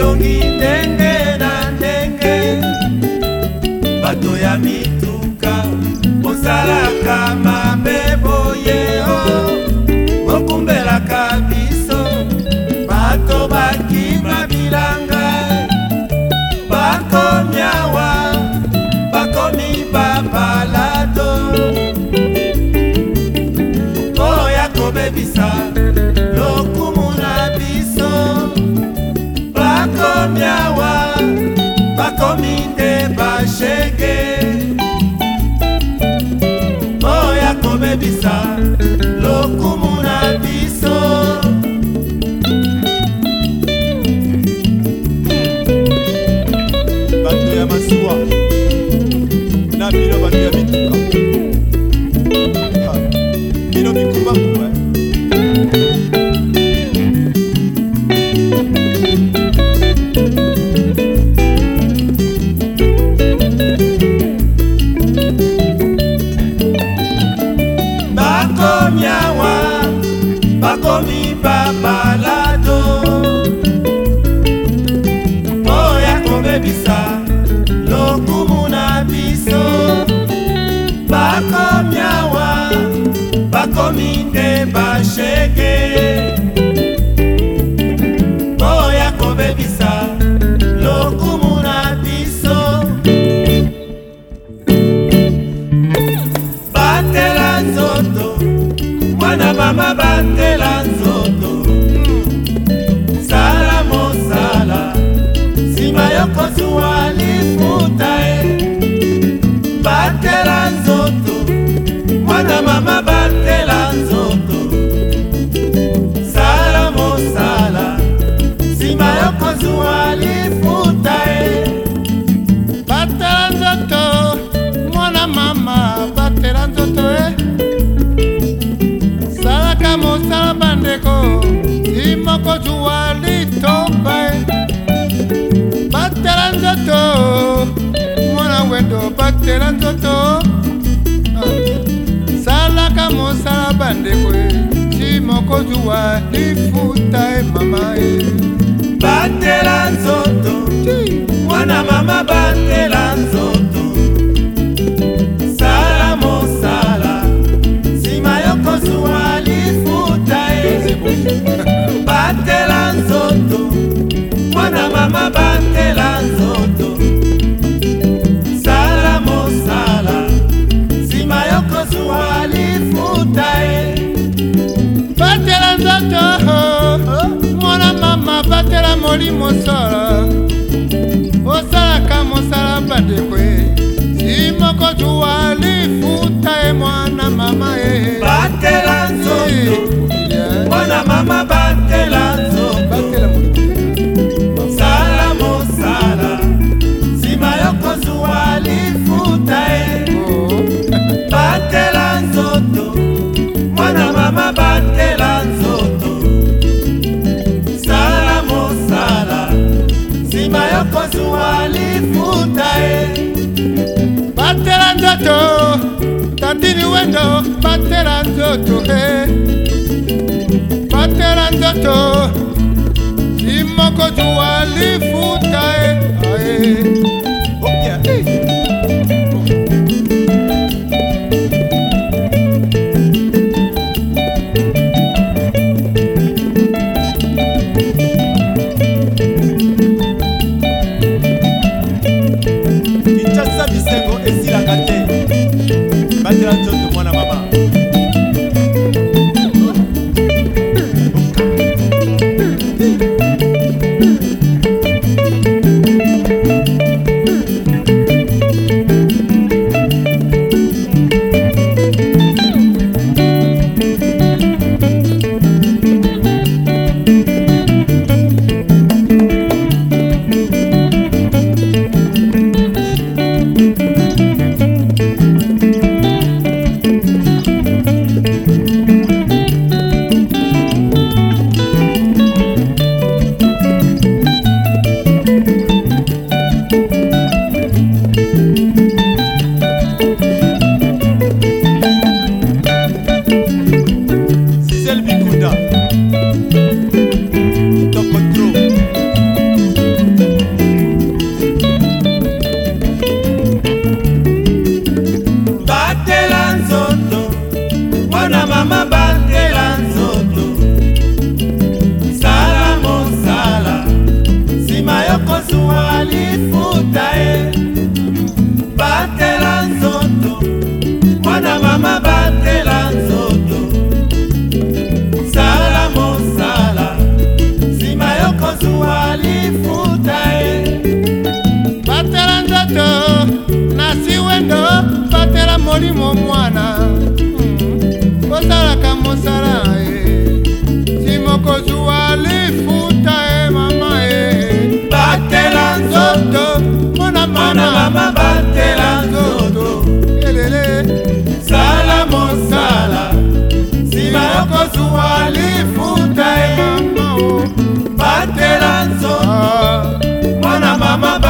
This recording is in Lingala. elongi ndenge na ndenge bato ya mituka bosalaka mabe boye o bokumbelaka biso bato bakima bilanga bakomi awa bakomi babalado oya kobebisa bakomi awa bakomi nde bashege mpoya kobebisa lokumu na biso batela nzoto mwana mama batela nzoto sala mosala nsima yo kozuwa lifuta e batela moko zuwa litomba batela nzoto mwana wendo batela nzoto ah, salaka mosala bandeko si e, moko zuwa lifuta e mama e batela nzoto mama batela nzoto sala mosala nsima yo kozwa lifuta ye batela nzoto mwana mama batela molimo sala osalaka mosala bandeko ye si moko zwa lifuta ye mwana mama ye batela nzoto mwana mama batela nzoto upendo batela nzoto he eh. batela nzoto imoko tuwalifuta e eh. aye. batela nzoto sala mosala nsima yo kozwa lifuta ye batela nzoto na siwendo batela molimo mwana hmm, osalaka mosala ye nsima okozwa lifuta ye mama ye batela nzoto mona mama mama